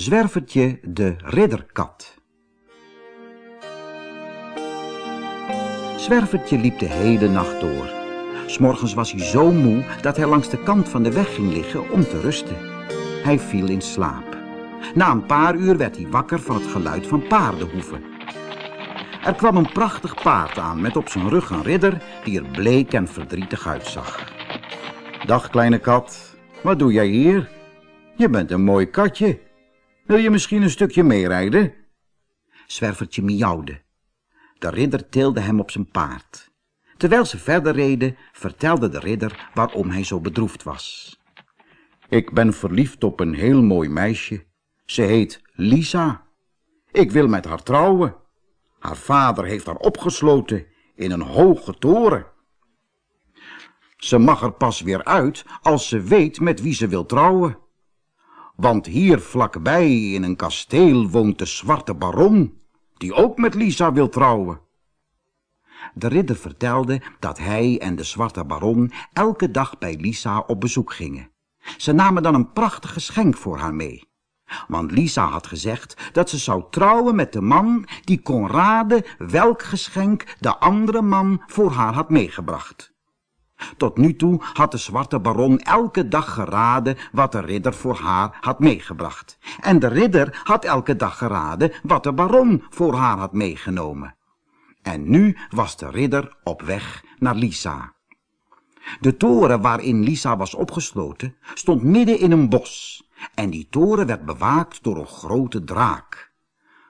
Zwervertje de ridderkat. Zwervertje liep de hele nacht door. S'morgens was hij zo moe dat hij langs de kant van de weg ging liggen om te rusten. Hij viel in slaap. Na een paar uur werd hij wakker van het geluid van paardenhoeven. Er kwam een prachtig paard aan met op zijn rug een ridder die er bleek en verdrietig uitzag. Dag kleine kat, wat doe jij hier? Je bent een mooi katje. Wil je misschien een stukje meerijden? Zwervertje miauwde. De ridder tilde hem op zijn paard. Terwijl ze verder reden, vertelde de ridder waarom hij zo bedroefd was. Ik ben verliefd op een heel mooi meisje. Ze heet Lisa. Ik wil met haar trouwen. Haar vader heeft haar opgesloten in een hoge toren. Ze mag er pas weer uit als ze weet met wie ze wil trouwen. Want hier vlakbij in een kasteel woont de zwarte baron, die ook met Lisa wil trouwen. De ridder vertelde dat hij en de zwarte baron elke dag bij Lisa op bezoek gingen. Ze namen dan een prachtig geschenk voor haar mee. Want Lisa had gezegd dat ze zou trouwen met de man die kon raden welk geschenk de andere man voor haar had meegebracht. Tot nu toe had de zwarte baron elke dag geraden wat de ridder voor haar had meegebracht. En de ridder had elke dag geraden wat de baron voor haar had meegenomen. En nu was de ridder op weg naar Lisa. De toren waarin Lisa was opgesloten stond midden in een bos en die toren werd bewaakt door een grote draak.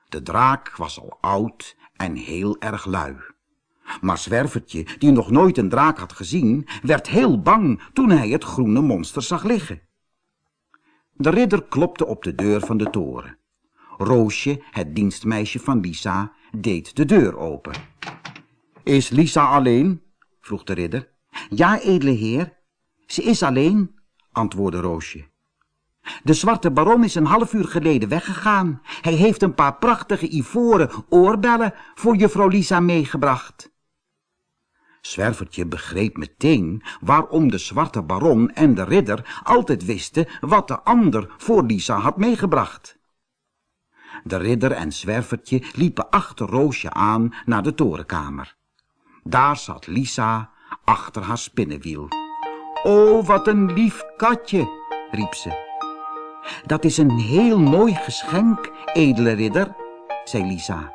De draak was al oud en heel erg lui. Maar Zwervertje, die nog nooit een draak had gezien, werd heel bang toen hij het groene monster zag liggen. De ridder klopte op de deur van de toren. Roosje, het dienstmeisje van Lisa, deed de deur open. Is Lisa alleen? vroeg de ridder. Ja, edele heer. Ze is alleen, antwoordde Roosje. De zwarte baron is een half uur geleden weggegaan. Hij heeft een paar prachtige ivoren oorbellen voor juffrouw Lisa meegebracht. Zwervertje begreep meteen waarom de zwarte baron en de ridder altijd wisten wat de ander voor Lisa had meegebracht. De ridder en Zwervertje liepen achter Roosje aan naar de torenkamer. Daar zat Lisa achter haar spinnenwiel. O, wat een lief katje, riep ze. Dat is een heel mooi geschenk, edele ridder, zei Lisa.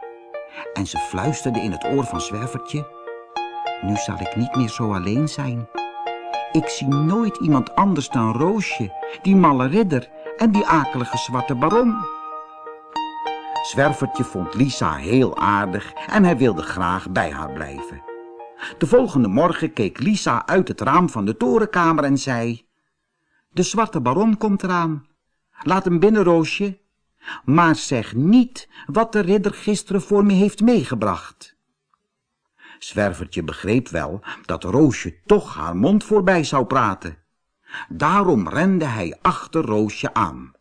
En ze fluisterde in het oor van Zwervertje. Nu zal ik niet meer zo alleen zijn. Ik zie nooit iemand anders dan Roosje, die malle ridder en die akelige zwarte baron. Zwervertje vond Lisa heel aardig en hij wilde graag bij haar blijven. De volgende morgen keek Lisa uit het raam van de torenkamer en zei... De zwarte baron komt eraan. Laat hem binnen, Roosje. Maar zeg niet wat de ridder gisteren voor me heeft meegebracht. Zwervertje begreep wel dat Roosje toch haar mond voorbij zou praten. Daarom rende hij achter Roosje aan.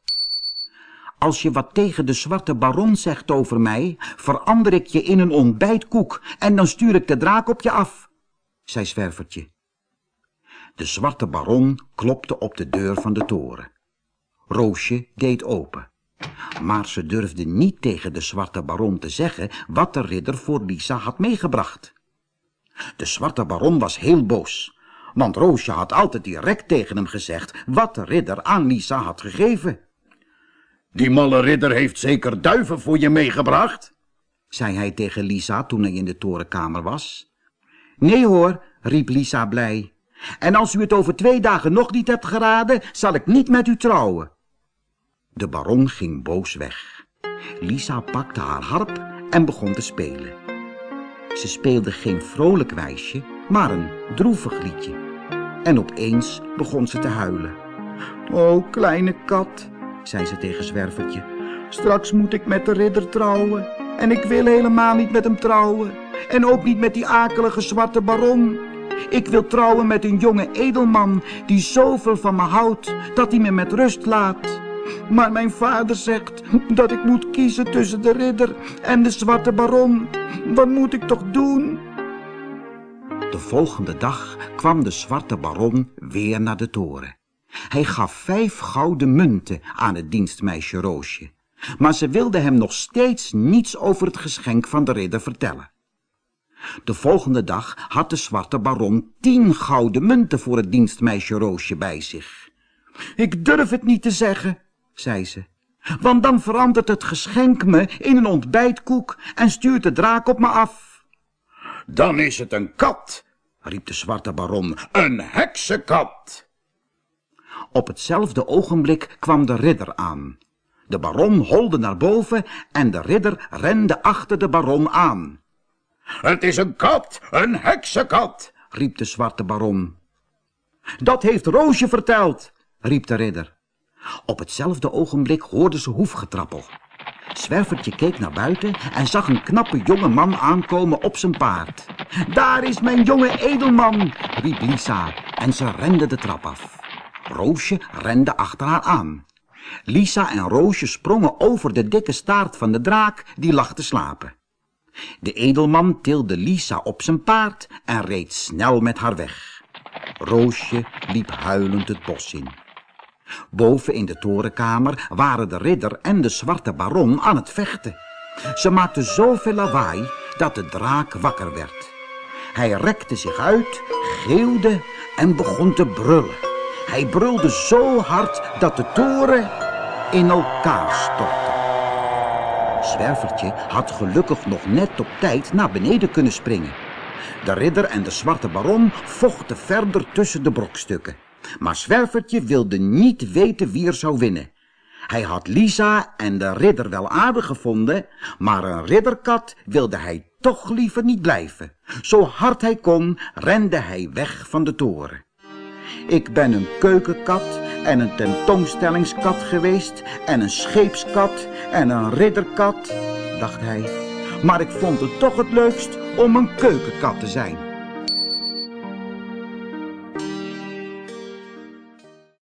Als je wat tegen de zwarte baron zegt over mij, verander ik je in een ontbijtkoek en dan stuur ik de draak op je af, zei Zwervertje. De zwarte baron klopte op de deur van de toren. Roosje deed open. Maar ze durfde niet tegen de zwarte baron te zeggen wat de ridder voor Lisa had meegebracht. De zwarte baron was heel boos, want Roosje had altijd direct tegen hem gezegd wat de ridder aan Lisa had gegeven. Die malle ridder heeft zeker duiven voor je meegebracht, zei hij tegen Lisa toen hij in de torenkamer was. Nee hoor, riep Lisa blij. En als u het over twee dagen nog niet hebt geraden, zal ik niet met u trouwen. De baron ging boos weg. Lisa pakte haar harp en begon te spelen. Ze speelde geen vrolijk wijsje, maar een droevig liedje. En opeens begon ze te huilen. O, kleine kat, zei ze tegen Zwervertje, straks moet ik met de ridder trouwen. En ik wil helemaal niet met hem trouwen. En ook niet met die akelige zwarte baron. Ik wil trouwen met een jonge edelman die zoveel van me houdt dat hij me met rust laat. Maar mijn vader zegt dat ik moet kiezen tussen de ridder en de zwarte baron. Wat moet ik toch doen? De volgende dag kwam de zwarte baron weer naar de toren. Hij gaf vijf gouden munten aan het dienstmeisje Roosje. Maar ze wilde hem nog steeds niets over het geschenk van de ridder vertellen. De volgende dag had de zwarte baron tien gouden munten voor het dienstmeisje Roosje bij zich. Ik durf het niet te zeggen, zei ze, want dan verandert het geschenk me in een ontbijtkoek en stuurt de draak op me af. Dan is het een kat, riep de zwarte baron, een heksenkat. Op hetzelfde ogenblik kwam de ridder aan. De baron holde naar boven en de ridder rende achter de baron aan. Het is een kat, een heksenkat, riep de zwarte baron. Dat heeft Roosje verteld, riep de ridder. Op hetzelfde ogenblik hoorde ze hoefgetrappel. Zwervertje keek naar buiten en zag een knappe jonge man aankomen op zijn paard. Daar is mijn jonge edelman, riep Lisa en ze rende de trap af. Roosje rende achter haar aan. Lisa en Roosje sprongen over de dikke staart van de draak die lag te slapen. De edelman tilde Lisa op zijn paard en reed snel met haar weg. Roosje liep huilend het bos in. Boven in de torenkamer waren de ridder en de zwarte baron aan het vechten. Ze maakten zoveel lawaai dat de draak wakker werd. Hij rekte zich uit, geeuwde en begon te brullen. Hij brulde zo hard dat de toren in elkaar stortte. Zwervertje had gelukkig nog net op tijd naar beneden kunnen springen. De ridder en de zwarte baron vochten verder tussen de brokstukken. Maar Zwervertje wilde niet weten wie er zou winnen. Hij had Lisa en de ridder wel aardig gevonden, maar een ridderkat wilde hij toch liever niet blijven. Zo hard hij kon, rende hij weg van de toren. Ik ben een keukenkat en een tentoonstellingskat geweest en een scheepskat en een ridderkat, dacht hij. Maar ik vond het toch het leukst om een keukenkat te zijn.